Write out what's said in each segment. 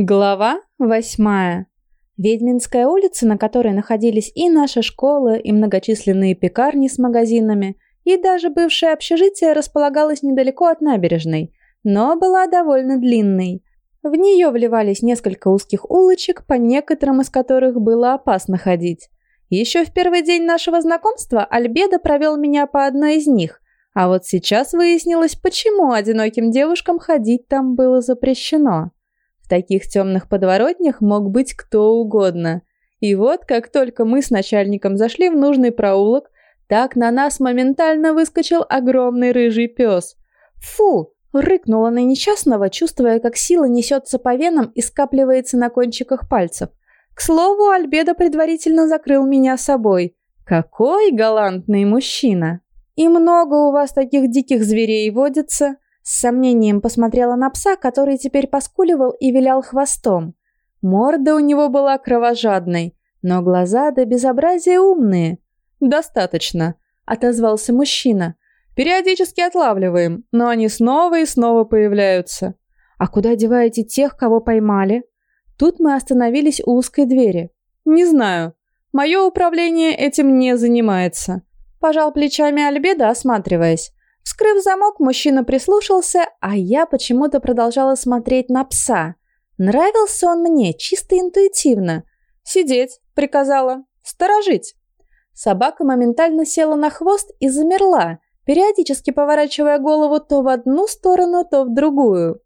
Глава восьмая. Ведьминская улица, на которой находились и наша школа, и многочисленные пекарни с магазинами, и даже бывшее общежитие располагалась недалеко от набережной, но была довольно длинной. В нее вливались несколько узких улочек, по некоторым из которых было опасно ходить. Еще в первый день нашего знакомства Альбедо провел меня по одной из них, а вот сейчас выяснилось, почему одиноким девушкам ходить там было запрещено. В таких темных подворотнях мог быть кто угодно. И вот, как только мы с начальником зашли в нужный проулок, так на нас моментально выскочил огромный рыжий пес. «Фу!» – рыкнула на несчастного, чувствуя, как сила несется по венам и скапливается на кончиках пальцев. К слову, Альбедо предварительно закрыл меня собой. Какой галантный мужчина! И много у вас таких диких зверей водится? С сомнением посмотрела на пса, который теперь поскуливал и вилял хвостом. Морда у него была кровожадной, но глаза до безобразия умные. «Достаточно», — отозвался мужчина. «Периодически отлавливаем, но они снова и снова появляются». «А куда деваете тех, кого поймали?» Тут мы остановились у узкой двери. «Не знаю. Мое управление этим не занимается». Пожал плечами Альбеда, осматриваясь. Вскрыв замок, мужчина прислушался, а я почему-то продолжала смотреть на пса. Нравился он мне чисто интуитивно. «Сидеть», — приказала. «Сторожить». Собака моментально села на хвост и замерла, периодически поворачивая голову то в одну сторону, то в другую.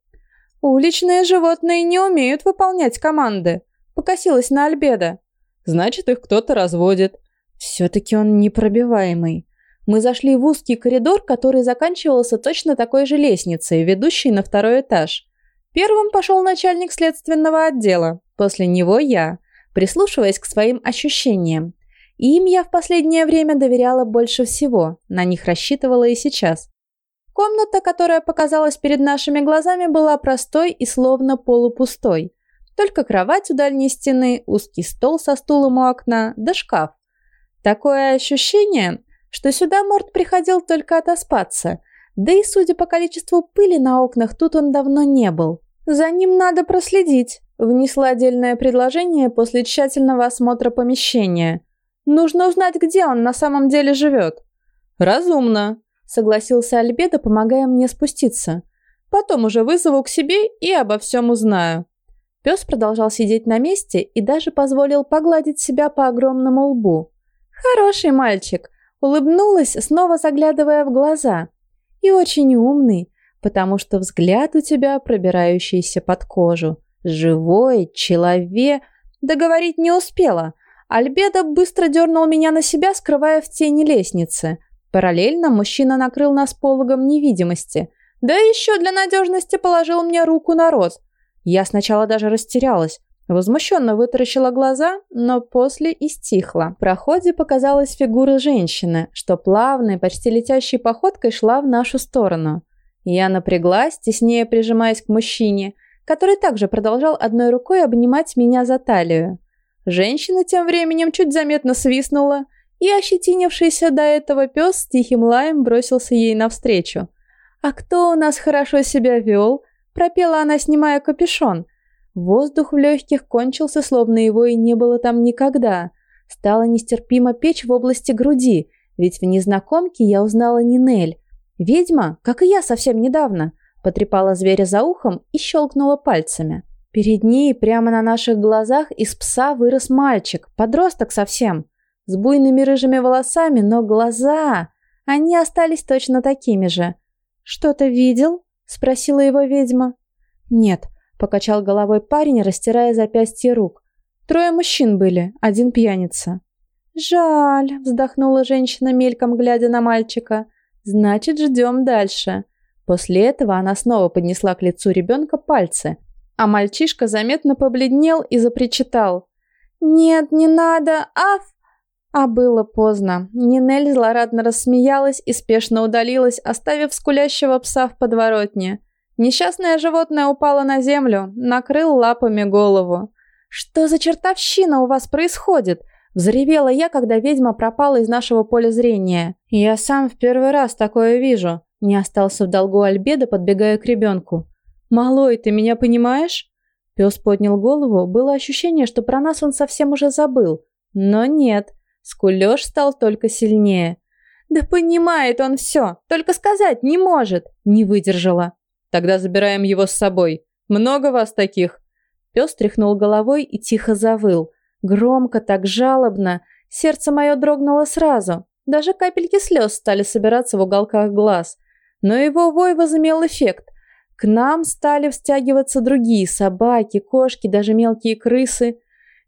«Уличные животные не умеют выполнять команды», — покосилась на Альбеда. «Значит, их кто-то разводит». «Все-таки он непробиваемый». Мы зашли в узкий коридор, который заканчивался точно такой же лестницей, ведущей на второй этаж. Первым пошел начальник следственного отдела, после него я, прислушиваясь к своим ощущениям. Им я в последнее время доверяла больше всего, на них рассчитывала и сейчас. Комната, которая показалась перед нашими глазами, была простой и словно полупустой. Только кровать у дальней стены, узкий стол со стулом у окна, да шкаф. Такое ощущение, что сюда Морд приходил только отоспаться, да и, судя по количеству пыли на окнах, тут он давно не был. «За ним надо проследить», — внесла отдельное предложение после тщательного осмотра помещения. «Нужно узнать, где он на самом деле живет». «Разумно», — согласился Альбедо, помогая мне спуститься. «Потом уже вызову к себе и обо всем узнаю». Пес продолжал сидеть на месте и даже позволил погладить себя по огромному лбу. «Хороший мальчик», Улыбнулась, снова заглядывая в глаза. И очень умный, потому что взгляд у тебя пробирающийся под кожу. Живой, человек. Договорить не успела. Альбедо быстро дернул меня на себя, скрывая в тени лестницы. Параллельно мужчина накрыл нас пологом невидимости. Да еще для надежности положил мне руку на рот. Я сначала даже растерялась. Возмущенно вытаращила глаза, но после и стихла. В проходе показалась фигура женщины, что плавной, почти летящей походкой шла в нашу сторону. Я напряглась, теснее прижимаясь к мужчине, который также продолжал одной рукой обнимать меня за талию. Женщина тем временем чуть заметно свистнула, и ощетинившийся до этого пес с тихим лаем бросился ей навстречу. «А кто у нас хорошо себя вел?» – пропела она, снимая капюшон – Воздух в легких кончился, словно его и не было там никогда. Стало нестерпимо печь в области груди, ведь в незнакомке я узнала Нинель. Ведьма, как и я совсем недавно, потрепала зверя за ухом и щелкнула пальцами. Перед ней, прямо на наших глазах, из пса вырос мальчик, подросток совсем, с буйными рыжими волосами, но глаза... Они остались точно такими же. «Что-то видел?» – спросила его ведьма. «Нет, Покачал головой парень, растирая запястье рук. Трое мужчин были, один пьяница. «Жаль», — вздохнула женщина, мельком глядя на мальчика. «Значит, ждем дальше». После этого она снова поднесла к лицу ребенка пальцы, а мальчишка заметно побледнел и запричитал. «Нет, не надо, аф!» А было поздно. Нинель злорадно рассмеялась и спешно удалилась, оставив скулящего пса в подворотне. Несчастное животное упало на землю, накрыл лапами голову. «Что за чертовщина у вас происходит?» Взревела я, когда ведьма пропала из нашего поля зрения. «Я сам в первый раз такое вижу», — не остался в долгу Альбеда, подбегая к ребенку. «Малой, ты меня понимаешь?» Пес поднял голову, было ощущение, что про нас он совсем уже забыл. Но нет, скулёж стал только сильнее. «Да понимает он все, только сказать не может!» Не выдержала. «Тогда забираем его с собой. Много вас таких?» Пес тряхнул головой и тихо завыл. Громко, так жалобно. Сердце мое дрогнуло сразу. Даже капельки слез стали собираться в уголках глаз. Но его вой возымел эффект. К нам стали встягиваться другие собаки, кошки, даже мелкие крысы.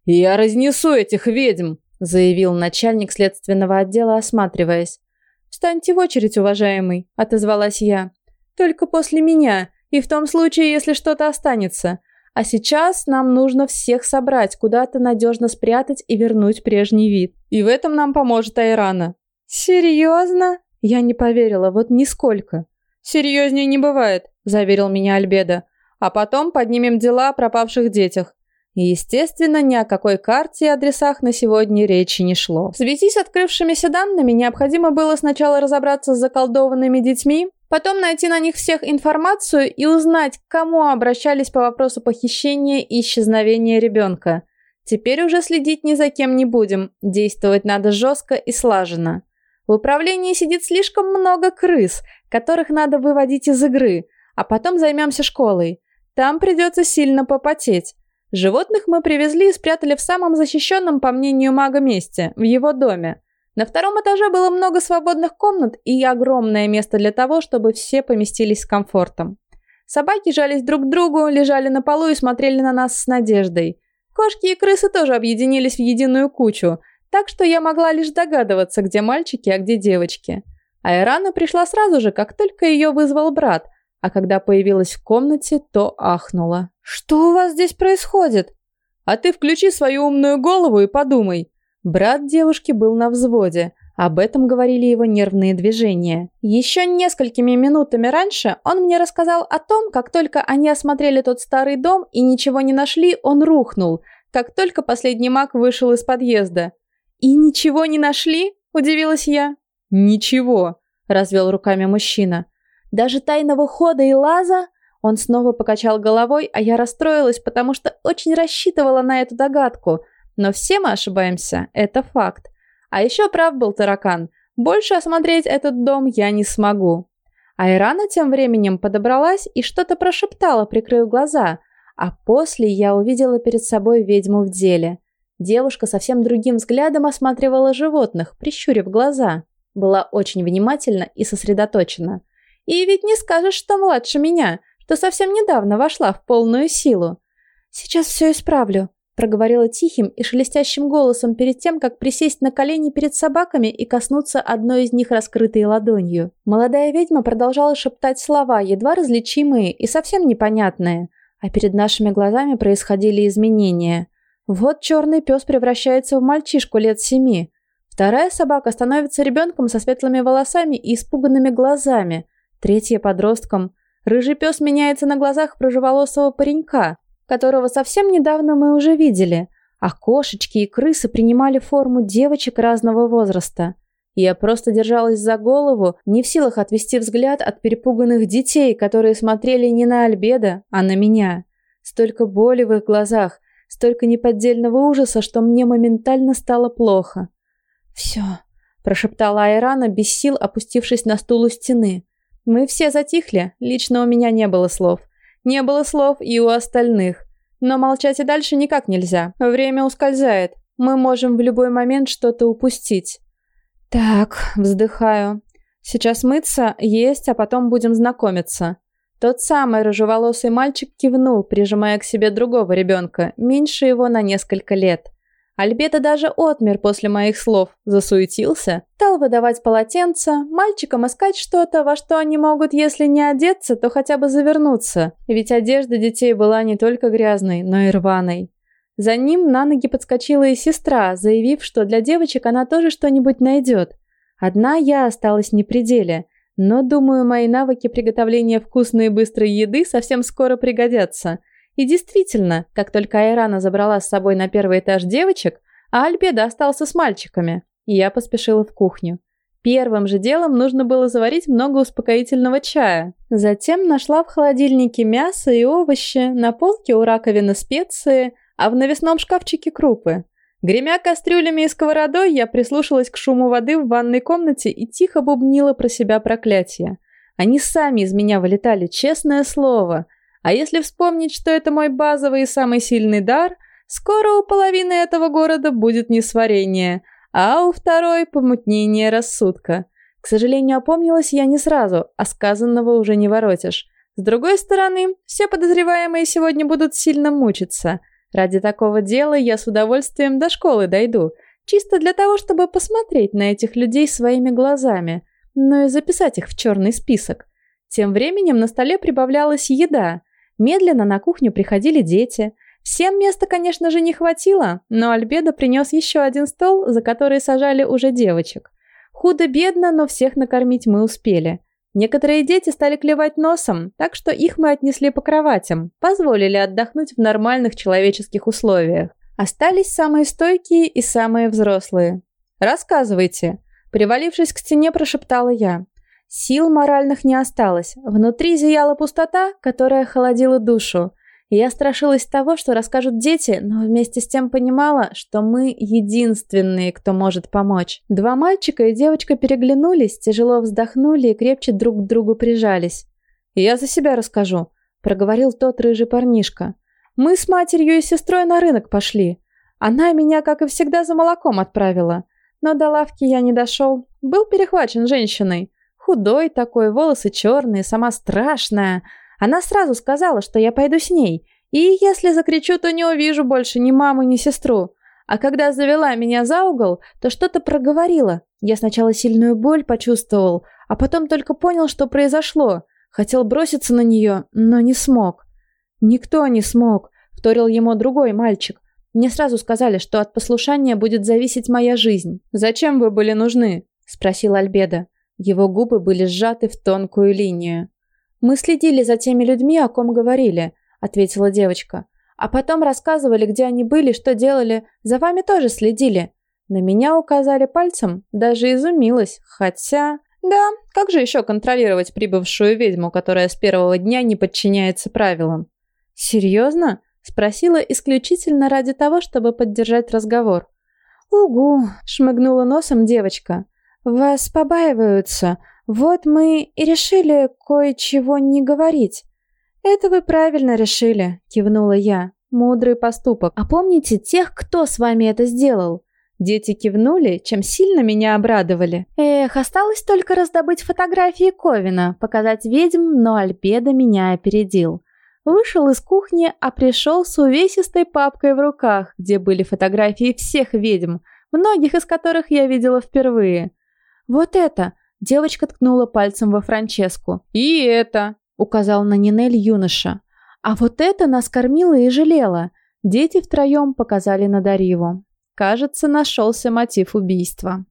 «Я разнесу этих ведьм!» – заявил начальник следственного отдела, осматриваясь. «Встаньте в очередь, уважаемый», – отозвалась я. «Только после меня, и в том случае, если что-то останется. А сейчас нам нужно всех собрать, куда-то надежно спрятать и вернуть прежний вид. И в этом нам поможет Айрана». «Серьезно?» Я не поверила, вот нисколько. «Серьезнее не бывает», – заверил меня Альбеда. «А потом поднимем дела о пропавших детях. Естественно, ни о какой карте и адресах на сегодня речи не шло. В связи с открывшимися данными необходимо было сначала разобраться с заколдованными детьми, потом найти на них всех информацию и узнать, к кому обращались по вопросу похищения и исчезновения ребенка. Теперь уже следить ни за кем не будем, действовать надо жестко и слаженно. В управлении сидит слишком много крыс, которых надо выводить из игры, а потом займемся школой. Там придется сильно попотеть. Животных мы привезли и спрятали в самом защищенном, по мнению мага, месте, в его доме. На втором этаже было много свободных комнат и огромное место для того, чтобы все поместились с комфортом. Собаки жались друг к другу, лежали на полу и смотрели на нас с надеждой. Кошки и крысы тоже объединились в единую кучу, так что я могла лишь догадываться, где мальчики, а где девочки. Айрана пришла сразу же, как только ее вызвал брат, а когда появилась в комнате, то ахнула. «Что у вас здесь происходит?» «А ты включи свою умную голову и подумай». Брат девушки был на взводе. Об этом говорили его нервные движения. Еще несколькими минутами раньше он мне рассказал о том, как только они осмотрели тот старый дом и ничего не нашли, он рухнул, как только последний маг вышел из подъезда. «И ничего не нашли?» – удивилась я. «Ничего», – развел руками мужчина. «Даже тайного хода и лаза?» Он снова покачал головой, а я расстроилась, потому что очень рассчитывала на эту догадку. Но все мы ошибаемся, это факт. А еще прав был таракан. Больше осмотреть этот дом я не смогу. Айрана тем временем подобралась и что-то прошептала, прикрыв глаза. А после я увидела перед собой ведьму в деле. Девушка совсем другим взглядом осматривала животных, прищурив глаза. Была очень внимательна и сосредоточена. И ведь не скажешь, что младше меня – что совсем недавно вошла в полную силу. «Сейчас все исправлю», – проговорила тихим и шелестящим голосом перед тем, как присесть на колени перед собаками и коснуться одной из них раскрытой ладонью. Молодая ведьма продолжала шептать слова, едва различимые и совсем непонятные, а перед нашими глазами происходили изменения. Вот черный пес превращается в мальчишку лет семи. Вторая собака становится ребенком со светлыми волосами и испуганными глазами. Третья – подростком – Рыжий пес меняется на глазах проживолосого паренька, которого совсем недавно мы уже видели, а кошечки и крысы принимали форму девочек разного возраста. Я просто держалась за голову, не в силах отвести взгляд от перепуганных детей, которые смотрели не на Альбеда, а на меня. Столько боли в их глазах, столько неподдельного ужаса, что мне моментально стало плохо. «Все», – прошептала Айрана, без сил опустившись на стул у стены. Мы все затихли, лично у меня не было слов. Не было слов и у остальных. Но молчать и дальше никак нельзя. Время ускользает. Мы можем в любой момент что-то упустить. Так, вздыхаю. Сейчас мыться, есть, а потом будем знакомиться. Тот самый рыжеволосый мальчик кивнул, прижимая к себе другого ребенка, меньше его на несколько лет. Альбета даже отмер после моих слов, засуетился, стал выдавать полотенца, мальчикам искать что-то, во что они могут, если не одеться, то хотя бы завернуться, ведь одежда детей была не только грязной, но и рваной. За ним на ноги подскочила и сестра, заявив, что для девочек она тоже что-нибудь найдет. Одна я осталась не при деле, но, думаю, мои навыки приготовления вкусной и быстрой еды совсем скоро пригодятся – и действительно, как только Айрана забрала с собой на первый этаж девочек, Альбеда остался с мальчиками, я поспешила в кухню. Первым же делом нужно было заварить много успокоительного чая. Затем нашла в холодильнике мясо и овощи, на полке у раковины специи, а в навесном шкафчике крупы. Гремя кастрюлями и сковородой, я прислушалась к шуму воды в ванной комнате и тихо бубнила про себя проклятие. Они сами из меня вылетали, честное слово. А если вспомнить, что это мой базовый и самый сильный дар, скоро у половины этого города будет несварение – а у второй – помутнение рассудка. К сожалению, опомнилась я не сразу, а сказанного уже не воротишь. С другой стороны, все подозреваемые сегодня будут сильно мучиться. Ради такого дела я с удовольствием до школы дойду, чисто для того, чтобы посмотреть на этих людей своими глазами, но и записать их в черный список. Тем временем на столе прибавлялась еда. Медленно на кухню приходили дети – Всем места, конечно же, не хватило, но Альбедо принес еще один стол, за который сажали уже девочек. Худо-бедно, но всех накормить мы успели. Некоторые дети стали клевать носом, так что их мы отнесли по кроватям, позволили отдохнуть в нормальных человеческих условиях. Остались самые стойкие и самые взрослые. «Рассказывайте», – привалившись к стене, прошептала я. Сил моральных не осталось. Внутри зияла пустота, которая холодила душу. Я страшилась того, что расскажут дети, но вместе с тем понимала, что мы единственные, кто может помочь. Два мальчика и девочка переглянулись, тяжело вздохнули и крепче друг к другу прижались. «Я за себя расскажу», — проговорил тот рыжий парнишка. «Мы с матерью и сестрой на рынок пошли. Она меня, как и всегда, за молоком отправила. Но до лавки я не дошел. Был перехвачен женщиной. Худой такой, волосы черные, сама страшная». Она сразу сказала, что я пойду с ней, и если закричу, то не увижу больше ни маму, ни сестру. А когда завела меня за угол, то что-то проговорила. Я сначала сильную боль почувствовал, а потом только понял, что произошло. Хотел броситься на нее, но не смог. «Никто не смог», — вторил ему другой мальчик. «Мне сразу сказали, что от послушания будет зависеть моя жизнь». «Зачем вы были нужны?» — спросил Альбеда. Его губы были сжаты в тонкую линию. «Мы следили за теми людьми, о ком говорили», — ответила девочка. «А потом рассказывали, где они были, что делали. За вами тоже следили». На меня указали пальцем, даже изумилась, хотя... Да, как же еще контролировать прибывшую ведьму, которая с первого дня не подчиняется правилам? «Серьезно?» — спросила исключительно ради того, чтобы поддержать разговор. «Угу!» — шмыгнула носом девочка. «Вас побаиваются. Вот мы и решили кое-чего не говорить. Это вы правильно решили, кивнула я. Мудрый поступок. А помните тех, кто с вами это сделал? Дети кивнули, чем сильно меня обрадовали. Эх, осталось только раздобыть фотографии Ковина, показать ведьм, но Альбеда меня опередил. Вышел из кухни, а пришел с увесистой папкой в руках, где были фотографии всех ведьм, многих из которых я видела впервые. Вот это, Девочка ткнула пальцем во Франческу. «И это!» — указал на Нинель юноша. «А вот это нас кормила и жалела!» Дети втроем показали на Дариву. Кажется, нашелся мотив убийства.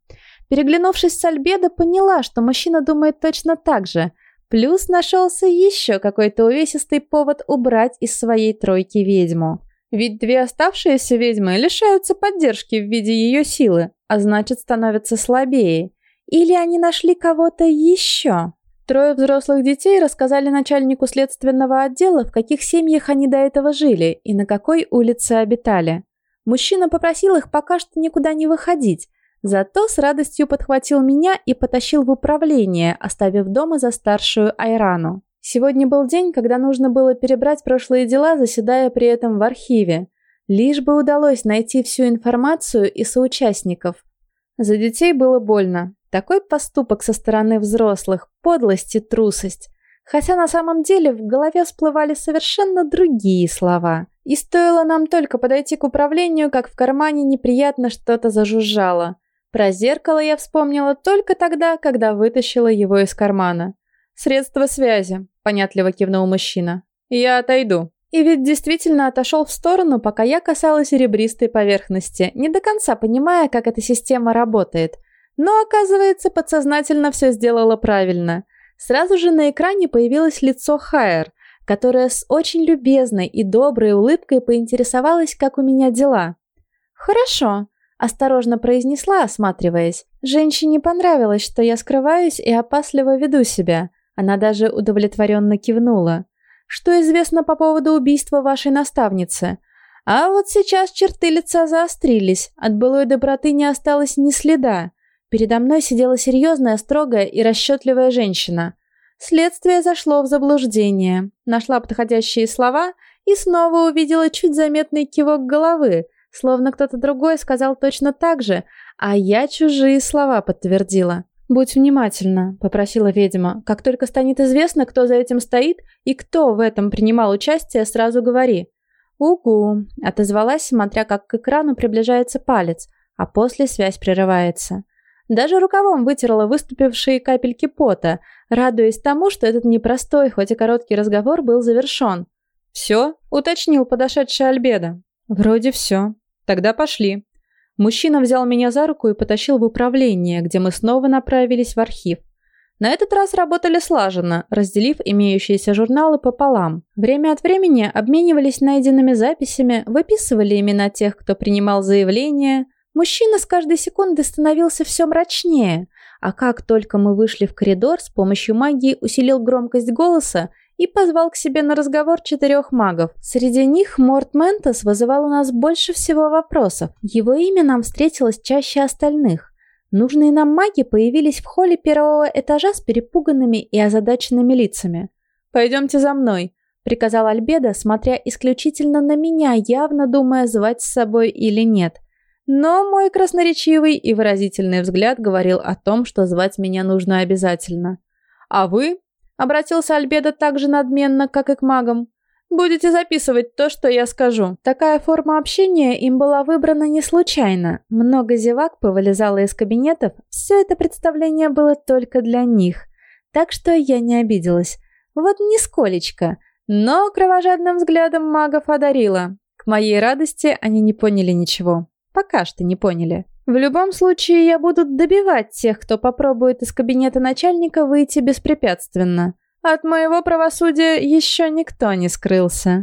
Переглянувшись с Альбедо, поняла, что мужчина думает точно так же. Плюс нашелся еще какой-то увесистый повод убрать из своей тройки ведьму. Ведь две оставшиеся ведьмы лишаются поддержки в виде ее силы, а значит становятся слабее. Или они нашли кого-то еще? Трое взрослых детей рассказали начальнику следственного отдела, в каких семьях они до этого жили и на какой улице обитали. Мужчина попросил их пока что никуда не выходить, зато с радостью подхватил меня и потащил в управление, оставив дома за старшую Айрану. Сегодня был день, когда нужно было перебрать прошлые дела, заседая при этом в архиве. Лишь бы удалось найти всю информацию и соучастников. За детей было больно. Такой поступок со стороны взрослых, подлость и трусость. Хотя на самом деле в голове всплывали совершенно другие слова. И стоило нам только подойти к управлению, как в кармане неприятно что-то зажужжало. Про зеркало я вспомнила только тогда, когда вытащила его из кармана. «Средство связи», — понятливо кивнул мужчина. «Я отойду». И ведь действительно отошел в сторону, пока я касалась ребристой поверхности, не до конца понимая, как эта система работает. Но, оказывается, подсознательно все сделала правильно. Сразу же на экране появилось лицо Хайер, которая с очень любезной и доброй улыбкой поинтересовалась, как у меня дела. «Хорошо», — Осторожно произнесла, осматриваясь. Женщине понравилось, что я скрываюсь и опасливо веду себя. Она даже удовлетворенно кивнула. «Что известно по поводу убийства вашей наставницы?» А вот сейчас черты лица заострились, от былой доброты не осталось ни следа. Передо мной сидела серьезная, строгая и расчетливая женщина. Следствие зашло в заблуждение. Нашла подходящие слова и снова увидела чуть заметный кивок головы, словно кто-то другой сказал точно так же, а я чужие слова подтвердила. «Будь внимательна», — попросила ведьма. «Как только станет известно, кто за этим стоит и кто в этом принимал участие, сразу говори». «Угу», — отозвалась, смотря как к экрану приближается палец, а после связь прерывается. Даже рукавом вытерла выступившие капельки пота, радуясь тому, что этот непростой, хоть и короткий разговор был завершен. «Все?» — уточнил подошедший Альбеда. «Вроде все. Тогда пошли». Мужчина взял меня за руку и потащил в управление, где мы снова направились в архив. На этот раз работали слаженно, разделив имеющиеся журналы пополам. Время от времени обменивались найденными записями, выписывали имена тех, кто принимал заявления. Мужчина с каждой секунды становился все мрачнее, а как только мы вышли в коридор, с помощью магии усилил громкость голоса и позвал к себе на разговор четырех магов. Среди них Морт Ментос вызывал у нас больше всего вопросов. Его имя нам встретилось чаще остальных. Нужные нам маги появились в холле первого этажа с перепуганными и озадаченными лицами. «Пойдемте за мной», — приказал Альбедо, смотря исключительно на меня, явно думая, звать с собой или нет. Но мой красноречивый и выразительный взгляд говорил о том, что звать меня нужно обязательно. «А вы?» — обратился Альбедо так же надменно, как и к магам. Будете записывать то, что я скажу. Такая форма общения им была выбрана не случайно. Много зевак повылезало из кабинетов. Все это представление было только для них. Так что я не обиделась. Вот нисколечко. Но кровожадным взглядом магов одарила. К моей радости они не поняли ничего. Пока что не поняли. В любом случае, я буду добивать тех, кто попробует из кабинета начальника выйти беспрепятственно. От моего правосудия еще никто не скрылся.